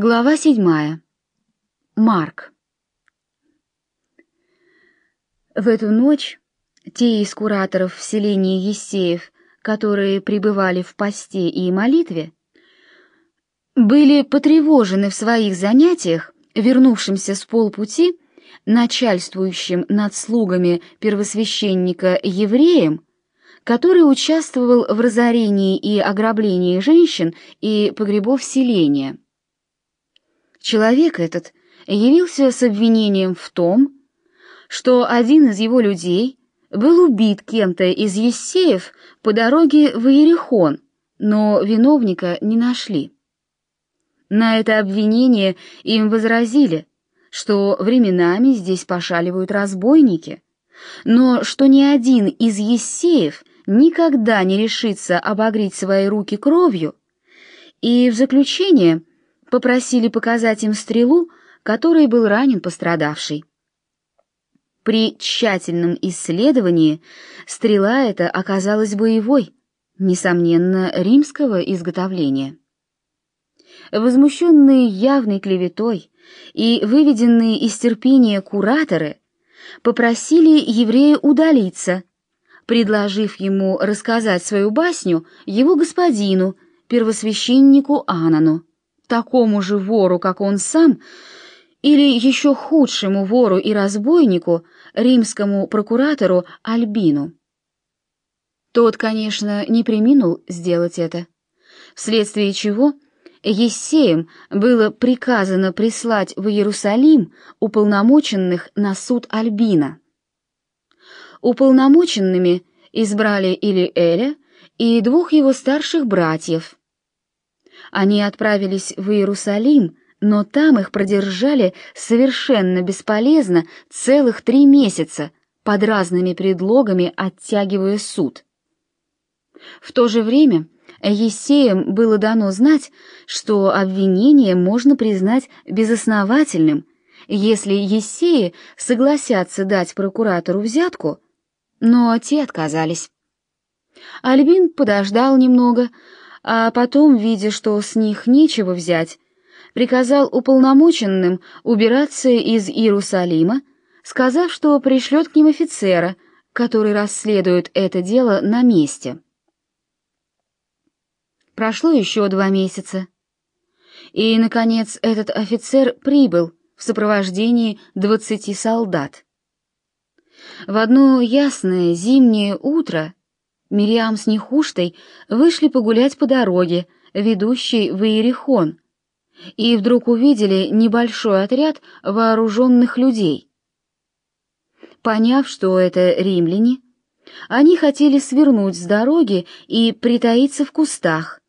Глава седьмая. Марк. В эту ночь те из кураторов в селении Ессеев, которые пребывали в посте и молитве, были потревожены в своих занятиях, вернувшимся с полпути, начальствующим над слугами первосвященника евреем, который участвовал в разорении и ограблении женщин и погребов селения. Человек этот явился с обвинением в том, что один из его людей был убит кем-то из Ессеев по дороге в Иерихон, но виновника не нашли. На это обвинение им возразили, что временами здесь пошаливают разбойники, но что ни один из Ессеев никогда не решится обогреть свои руки кровью, и в заключение попросили показать им стрелу, которой был ранен пострадавший. При тщательном исследовании стрела эта оказалась боевой, несомненно, римского изготовления. Возмущенные явной клеветой и выведенные из терпения кураторы попросили еврея удалиться, предложив ему рассказать свою басню его господину, первосвященнику Анану такому же вору, как он сам, или еще худшему вору и разбойнику, римскому прокуратору Альбину. Тот, конечно, не преминул сделать это, вследствие чего Ессеем было приказано прислать в Иерусалим уполномоченных на суд Альбина. Уполномоченными избрали Илиэля и двух его старших братьев – они отправились в Иерусалим, но там их продержали совершенно бесполезно целых три месяца, под разными предлогами оттягивая суд. В то же время Ессеям было дано знать, что обвинение можно признать безосновательным, если Ессеи согласятся дать прокуратору взятку, но те отказались. Альбин подождал немного, а потом, видя, что с них нечего взять, приказал уполномоченным убираться из Иерусалима, сказав, что пришлет к ним офицера, который расследует это дело на месте. Прошло еще два месяца. И, наконец, этот офицер прибыл в сопровождении двадцати солдат. В одно ясное зимнее утро Мириам с Нехуштой вышли погулять по дороге, ведущей в Иерихон, и вдруг увидели небольшой отряд вооруженных людей. Поняв, что это римляне, они хотели свернуть с дороги и притаиться в кустах.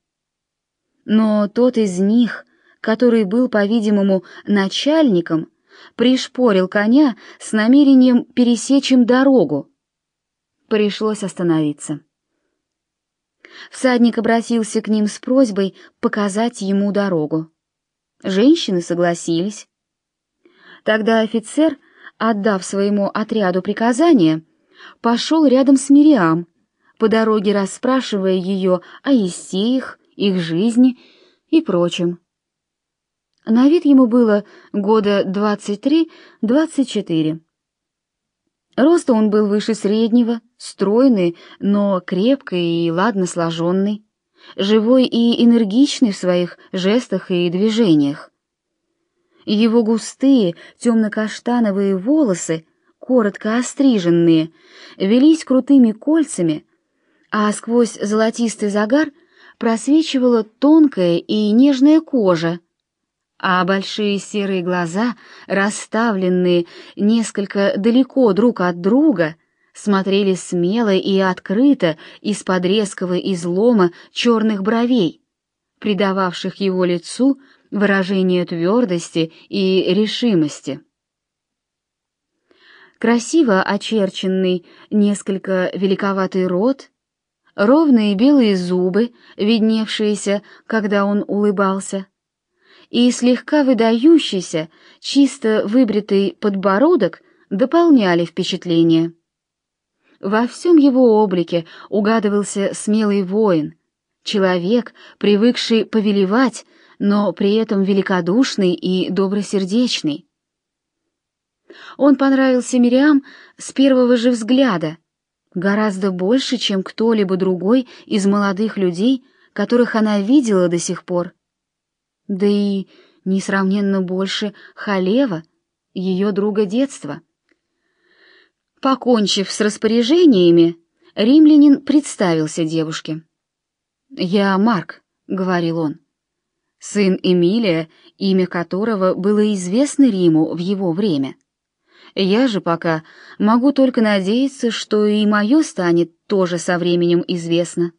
Но тот из них, который был, по-видимому, начальником, пришпорил коня с намерением пересечь им дорогу. Пришлось остановиться. Всадник обратился к ним с просьбой показать ему дорогу. Женщины согласились. Тогда офицер, отдав своему отряду приказание, пошел рядом с Мириам, по дороге расспрашивая ее о Есеях, их жизни и прочем. На вид ему было года двадцать три-двадцать четыре. Роста он был выше среднего, стройный, но крепкий и ладно сложенный, живой и энергичный в своих жестах и движениях. Его густые темно-каштановые волосы, коротко остриженные, велись крутыми кольцами, а сквозь золотистый загар просвечивала тонкая и нежная кожа, а большие серые глаза, расставленные несколько далеко друг от друга, смотрели смело и открыто из-под резкого излома черных бровей, придававших его лицу выражение твердости и решимости. Красиво очерченный, несколько великоватый рот, ровные белые зубы, видневшиеся, когда он улыбался — и слегка выдающийся, чисто выбритый подбородок дополняли впечатление. Во всем его облике угадывался смелый воин, человек, привыкший повелевать, но при этом великодушный и добросердечный. Он понравился Мириам с первого же взгляда, гораздо больше, чем кто-либо другой из молодых людей, которых она видела до сих пор. Да и несравненно больше Халева, ее друга детства. Покончив с распоряжениями, римлянин представился девушке. «Я Марк», — говорил он, — «сын Эмилия, имя которого было известно Риму в его время». Я же пока могу только надеяться, что и мое станет тоже со временем известно.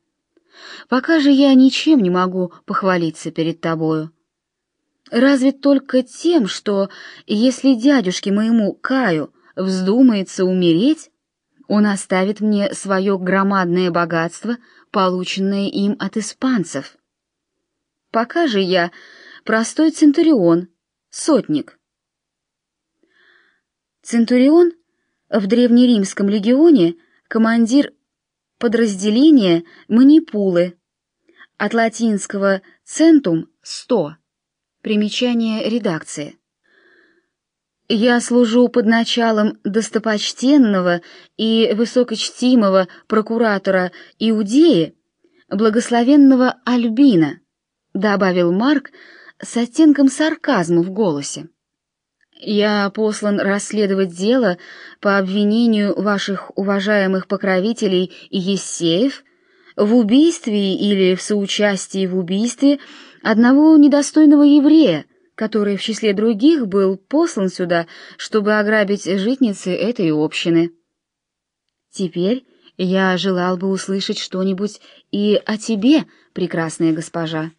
Пока же я ничем не могу похвалиться перед тобою. Разве только тем, что если дядюшке моему Каю вздумается умереть, он оставит мне свое громадное богатство, полученное им от испанцев. Пока же я простой центурион, сотник, Центурион в древнеримском легионе командир подразделения манипулы, от латинского «центум» — «сто». Примечание редакции. Я служу под началом достопочтенного и высокочтимого прокуратора Иудеи, благословенного Альбина, добавил Марк с оттенком сарказма в голосе. Я послан расследовать дело по обвинению ваших уважаемых покровителей Ессеев в убийстве или в соучастии в убийстве одного недостойного еврея, который в числе других был послан сюда, чтобы ограбить житницы этой общины. Теперь я желал бы услышать что-нибудь и о тебе, прекрасная госпожа.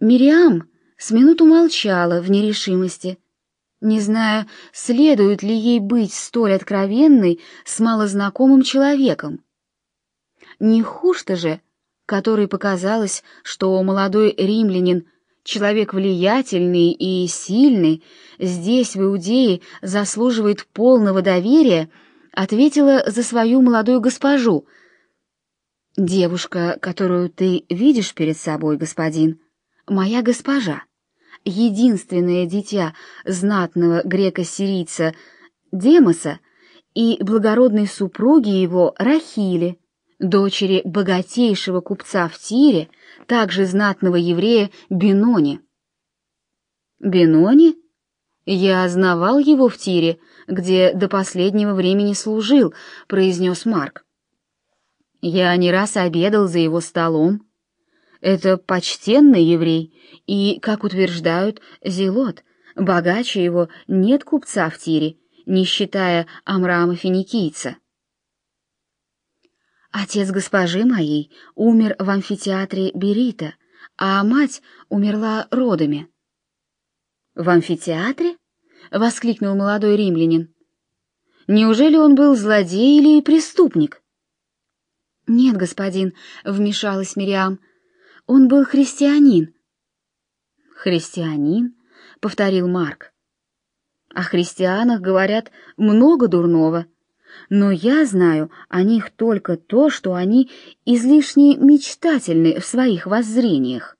Мириам с минуту молчала в нерешимости, не зная, следует ли ей быть столь откровенной с малознакомым человеком. Не хуже же, которой показалось, что молодой римлянин, человек влиятельный и сильный, здесь, в Иудее, заслуживает полного доверия, ответила за свою молодую госпожу. «Девушка, которую ты видишь перед собой, господин, моя госпожа» единственное дитя знатного греко-сирийца Демоса и благородной супруги его Рахили, дочери богатейшего купца в Тире, также знатного еврея Бенони. Бенони? Я знавал его в Тире, где до последнего времени служил, произнес Марк. Я не раз обедал за его столом, это почтенный еврей, и, как утверждают, Зелот, богаче его нет купца в Тире, не считая Амрама Финикийца. Отец госпожи моей умер в амфитеатре Берита, а мать умерла родами. В амфитеатре? воскликнул молодой римлянин. Неужели он был злодей или преступник? Нет, господин, вмешалась Мириам. Он был христианин. Христианин, повторил Марк. О христианах говорят много дурного, но я знаю о них только то, что они излишне мечтательны в своих воззрениях.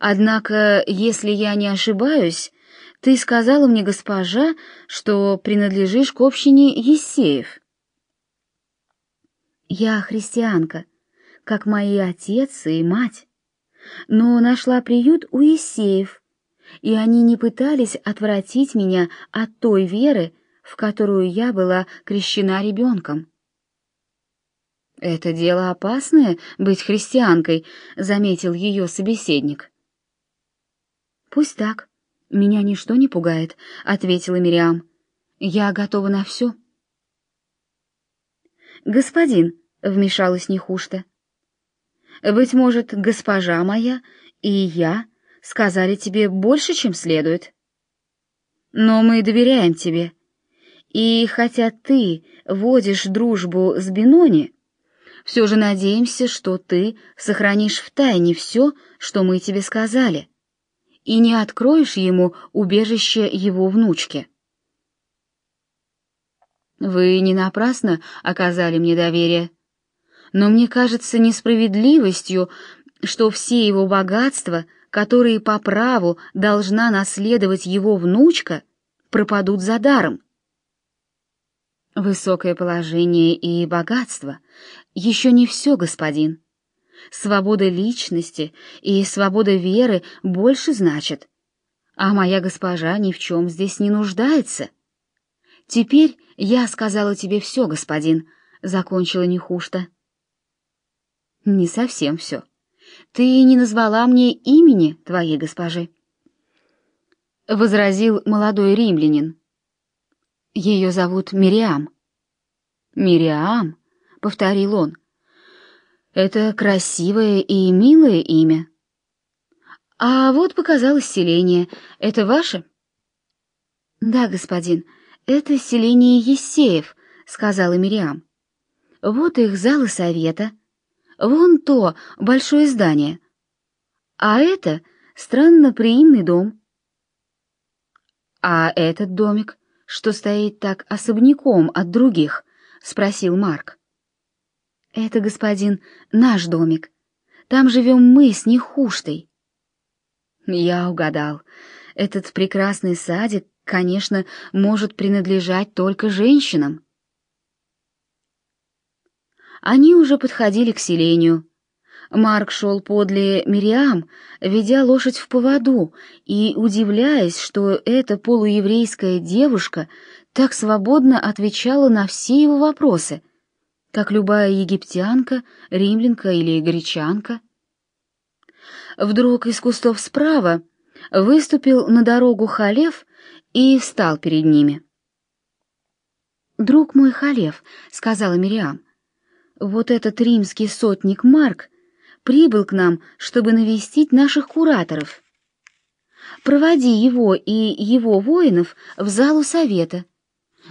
Однако, если я не ошибаюсь, ты сказала мне, госпожа, что принадлежишь к общине Есеев. Я христианка, как мои отец и мать. Но нашла приют у Исеев, и они не пытались отвратить меня от той веры, в которую я была крещена ребенком. «Это дело опасное — быть христианкой», — заметил ее собеседник. «Пусть так. Меня ничто не пугает», — ответила Мириам. «Я готова на все». «Господин», — вмешалась Нехушта, — быть может, госпожа моя и я сказали тебе больше, чем следует. Но мы доверяем тебе. И хотя ты водишь дружбу с Бинони, все же надеемся, что ты сохранишь в тайне все, что мы тебе сказали, и не откроешь ему убежище его внучки. Вы не напрасно оказали мне доверие но мне кажется несправедливостью что все его богатства, которые по праву должна наследовать его внучка, пропадут за даром. Высокое положение и богатство еще не все, господин. Свобода личности и свобода веры больше значат, а моя госпожа ни в чем здесь не нуждается. Теперь я сказала тебе все, господин, — закончила Нехушта. Не совсем все. Ты не назвала мне имени твоей госпожи. Возразил молодой римлянин. Ее зовут Мириам. Мириам, — повторил он. Это красивое и милое имя. А вот показалось селение. Это ваше? Да, господин, это селение Есеев, сказала Мириам. Вот их залы совета. Вон то большое здание. А это странно приимный дом. А этот домик, что стоит так особняком от других, спросил Марк. Это, господин, наш домик. Там живем мы с Нехуштой. Я угадал. Этот прекрасный садик, конечно, может принадлежать только женщинам. Они уже подходили к селению. Марк шел подле Мириам, ведя лошадь в поводу и удивляясь, что эта полуеврейская девушка так свободно отвечала на все его вопросы, как любая египтянка, римлянка или гречанка. Вдруг из кустов справа выступил на дорогу Халев и встал перед ними. «Друг мой Халев», — сказала Мириам, — «вот этот римский сотник Марк прибыл к нам, чтобы навестить наших кураторов. Проводи его и его воинов в залу совета,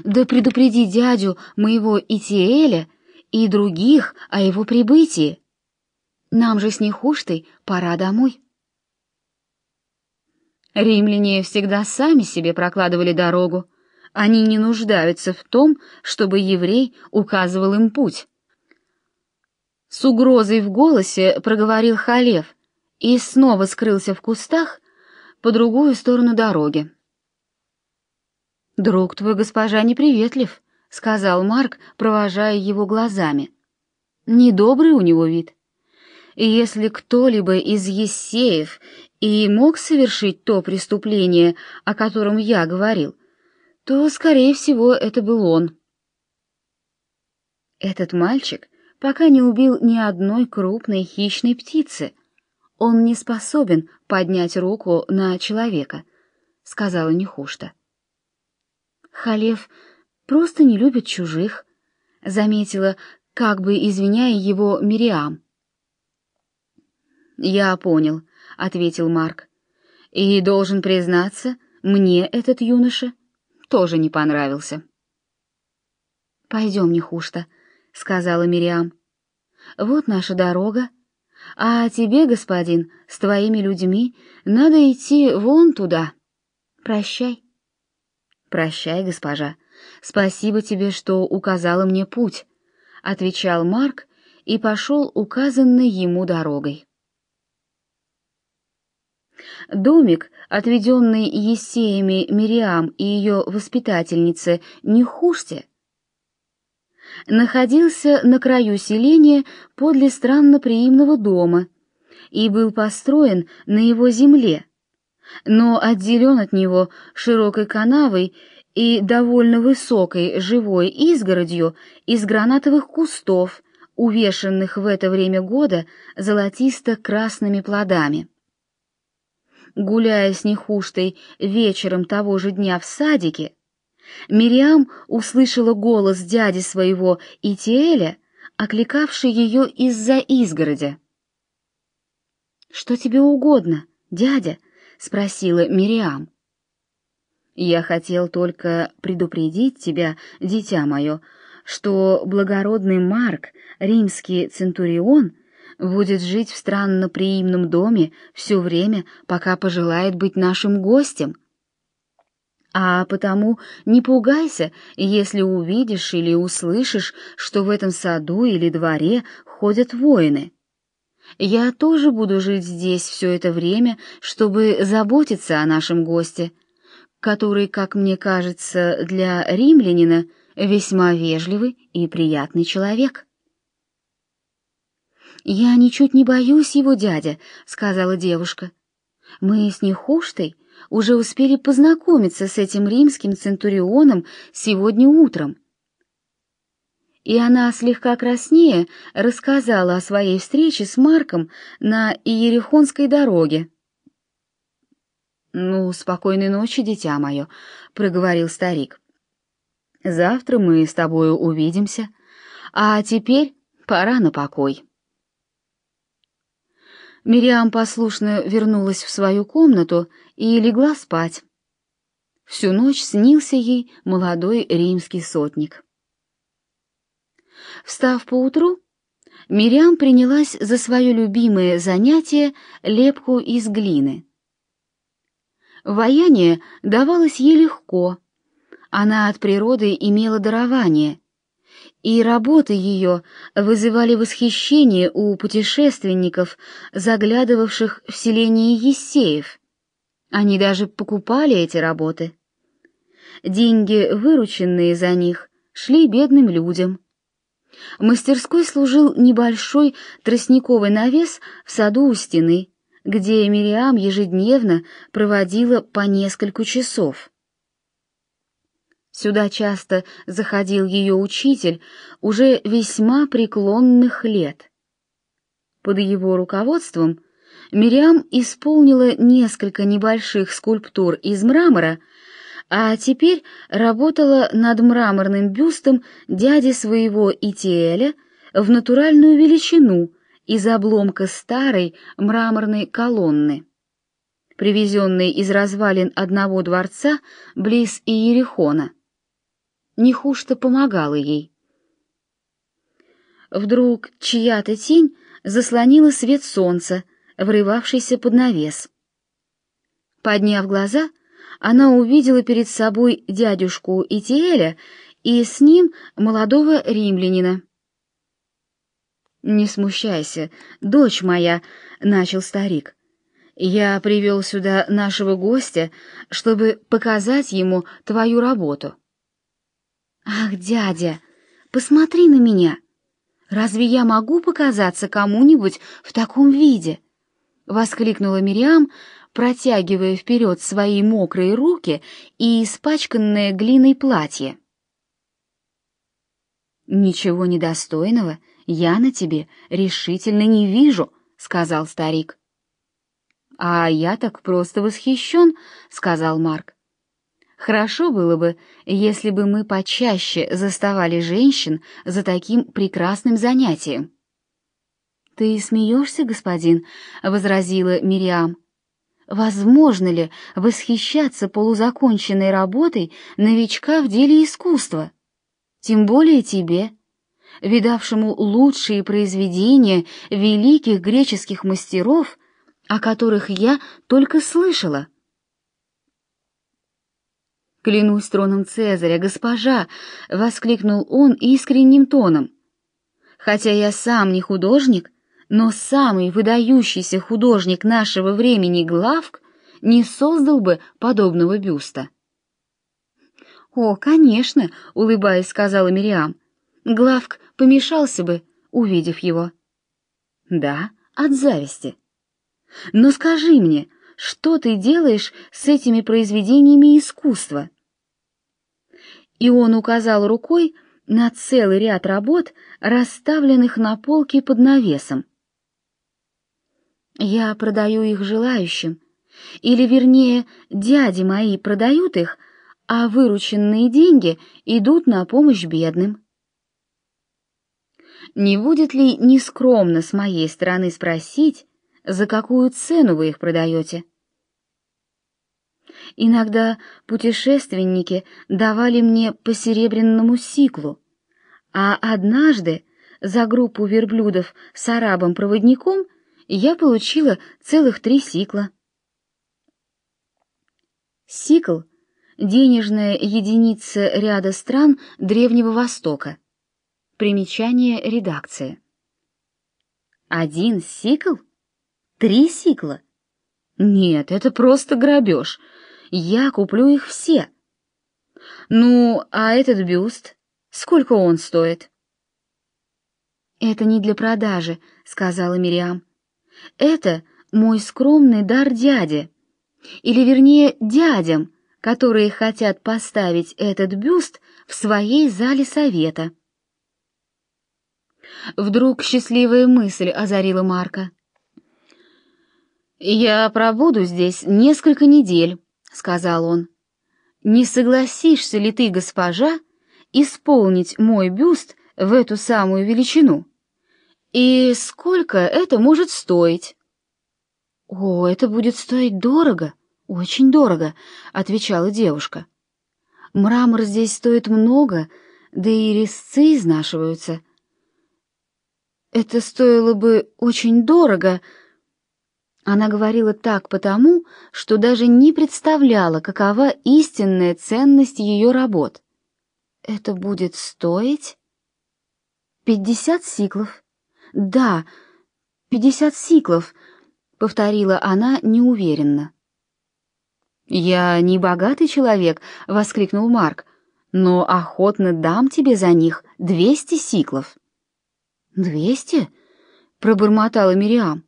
да предупреди дядю моего Итиэля и других о его прибытии. Нам же с Нехуштой пора домой. Римляне всегда сами себе прокладывали дорогу. Они не нуждаются в том, чтобы еврей указывал им путь. С угрозой в голосе проговорил Халев и снова скрылся в кустах по другую сторону дороги. «Друг твой, госпожа, неприветлив», — сказал Марк, провожая его глазами. «Недобрый у него вид. И если кто-либо из Ессеев и мог совершить то преступление, о котором я говорил, то, скорее всего, это был он». Этот мальчик пока не убил ни одной крупной хищной птицы. Он не способен поднять руку на человека, — сказала Нехушта. Халев просто не любит чужих, заметила, как бы извиняя его Мириам. Я понял, ответил Марк. И должен признаться, мне этот юноша тоже не понравился. Пойдем, Нехушта, сказала Мириам. Вот наша дорога, а тебе, господин, с твоими людьми надо идти вон туда. Прощай. «Прощай, госпожа. Спасибо тебе, что указала мне путь», — отвечал Марк и пошел указанной ему дорогой. Домик, отведенный Есеями Мириам и ее воспитательнице Нехуште, находился на краю селения подле странноприимного дома и был построен на его земле, но отделен от него широкой канавой и довольно высокой живой изгородью из гранатовых кустов, увешанных в это время года золотисто-красными плодами. Гуляя с Нехуштой вечером того же дня в садике, Мириам услышала голос дяди своего Итиэля, окликавший ее из-за изгороди. «Что тебе угодно, дядя?» — спросила Мириам. «Я хотел только предупредить тебя, дитя мое, что благородный Марк, римский центурион, будет жить в странно-приимном доме все время, пока пожелает быть нашим гостем. А потому не пугайся, если увидишь или услышишь, что в этом саду или дворе ходят воины. Я тоже буду жить здесь все это время, чтобы заботиться о нашем госте, который, как мне кажется, для римлянина весьма вежливый и приятный человек. «Я ничуть не боюсь его, дядя», — сказала девушка. «Мы с Нехуштой уже успели познакомиться с этим римским центурионом сегодня утром». И она, слегка краснее, рассказала о своей встрече с Марком на Иерихонской дороге. «Ну, спокойной ночи, дитя мое», — проговорил старик. «Завтра мы с тобою увидимся, а теперь пора на покой». Мириам послушно вернулась в свою комнату и легла спать. Всю ночь снился ей молодой римский сотник. Встав поутру, Мириам принялась за свое любимое занятие — лепку из глины. Ваяние давалось ей легко. Она от природы имела дарование, и работы ее вызывали восхищение у путешественников, заглядывавших в селение Ессеев. Они даже покупали эти работы. Деньги, вырученные за них, шли бедным людям. Мастерской служил небольшой тростниковый навес в саду у стены, где Мириам ежедневно проводила по несколько часов. Сюда часто заходил ее учитель, уже весьма преклонных лет. Под его руководством Мириам исполнила несколько небольших скульптур из мрамора, а теперь работала над мраморным бюстом дяди своего Итиэля в натуральную величину из обломка старой мраморной колонны привезенной из развалин одного дворца близ Иерихона. Нехушто помогала ей. Вдруг чья-то тень заслонила свет солнца, врывавшийся под навес. Подняв глаза, она увидела перед собой дядюшку Итиэля и с ним молодого римлянина. «Не смущайся, дочь моя», — начал старик. «Я привел сюда нашего гостя, чтобы показать ему твою работу». «Ах, дядя, посмотри на меня! Разве я могу показаться кому-нибудь в таком виде?» — воскликнула Мириам, протягивая вперед свои мокрые руки и испачканное глиной платье. «Ничего недостойного я на тебе решительно не вижу», — сказал старик. «А я так просто восхищен», — сказал Марк. Хорошо было бы, если бы мы почаще заставали женщин за таким прекрасным занятием. «Ты смеешься, господин?» — возразила Мириам. «Возможно ли восхищаться полузаконченной работой новичка в деле искусства? Тем более тебе, видавшему лучшие произведения великих греческих мастеров, о которых я только слышала». «Клянусь троном Цезаря, госпожа!» — воскликнул он искренним тоном. «Хотя я сам не художник, но самый выдающийся художник нашего времени Главк не создал бы подобного бюста». «О, конечно!» — улыбаясь, сказала Мириам. «Главк помешался бы, увидев его». «Да, от зависти. Но скажи мне, что ты делаешь с этими произведениями искусства?» И он указал рукой на целый ряд работ, расставленных на полке под навесом. Я продаю их желающим, или, вернее, дяди мои продают их, а вырученные деньги идут на помощь бедным. Не будет ли нескромно с моей стороны спросить, за какую цену вы их продаете? Иногда путешественники давали мне по серебряному сиклу, а однажды за группу верблюдов с арабом-проводником я получила целых три сикла. Сикл — денежная единица ряда стран Древнего Востока. Примечание редакции. Один сикл? Три сикла? Нет, это просто грабеж. Я куплю их все. Ну, а этот бюст, сколько он стоит? Это не для продажи, сказала Мириам. Это мой скромный дар дяде, или вернее дядям, которые хотят поставить этот бюст в своей зале совета. Вдруг счастливая мысль озарила Марка. «Я пробуду здесь несколько недель», — сказал он. «Не согласишься ли ты, госпожа, исполнить мой бюст в эту самую величину? И сколько это может стоить?» «О, это будет стоить дорого, очень дорого», — отвечала девушка. «Мрамор здесь стоит много, да и резцы изнашиваются. Это стоило бы очень дорого. Она говорила так потому, что даже не представляла, какова истинная ценность ее работ. Это будет стоить пятьдесят сиклов. Да, пятьдесят сиклов, повторила она неуверенно. Я не богатый человек, воскликнул Марк, но охотно дам тебе за них двести сиклов. «Двести?» — пробормотала Мириам.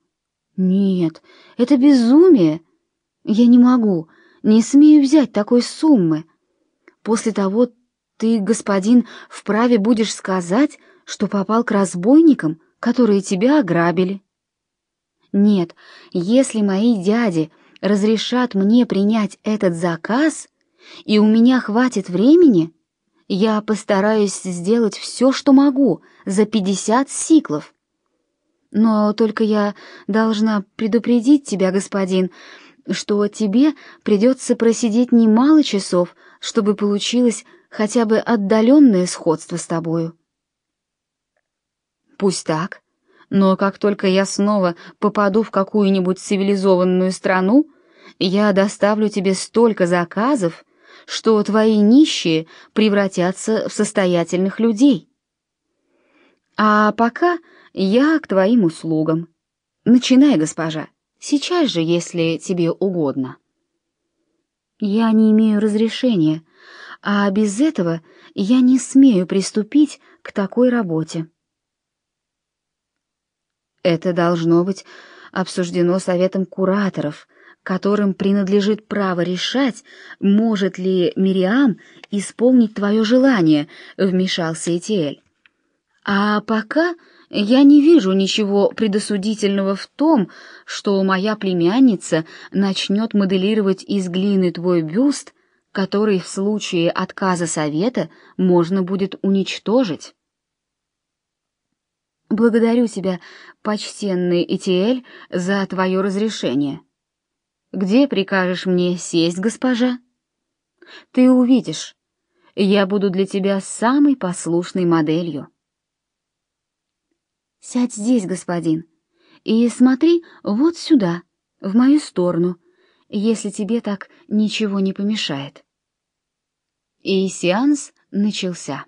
«Нет, это безумие. Я не могу, не смею взять такой суммы. После того ты, господин, вправе будешь сказать, что попал к разбойникам, которые тебя ограбили. Нет, если мои дяди разрешат мне принять этот заказ, и у меня хватит времени, я постараюсь сделать все, что могу, за пятьдесят сиклов. Но только я должна предупредить тебя, господин, что тебе придется просидеть немало часов, чтобы получилось хотя бы отдаленное сходство с тобою. Пусть так, но как только я снова попаду в какую-нибудь цивилизованную страну, я доставлю тебе столько заказов, что твои нищие превратятся в состоятельных людей. А пока я к твоим услугам. Начинай, госпожа, сейчас же, если тебе угодно. Я не имею разрешения, а без этого я не смею приступить к такой работе. Это должно быть обсуждено советом кураторов — которым принадлежит право решать, может ли Мириам исполнить твое желание, вмешался Этиэль. А пока я не вижу ничего предосудительного в том, что моя племянница начнет моделировать из глины твой бюст, который в случае отказа совета можно будет уничтожить. Благодарю тебя, почтенный Этиэль, за твое разрешение. Где прикажешь мне сесть, госпожа? Ты увидишь. Я буду для тебя самой послушной моделью. Сядь здесь, господин, и смотри вот сюда, в мою сторону, если тебе так ничего не помешает. И сеанс начался.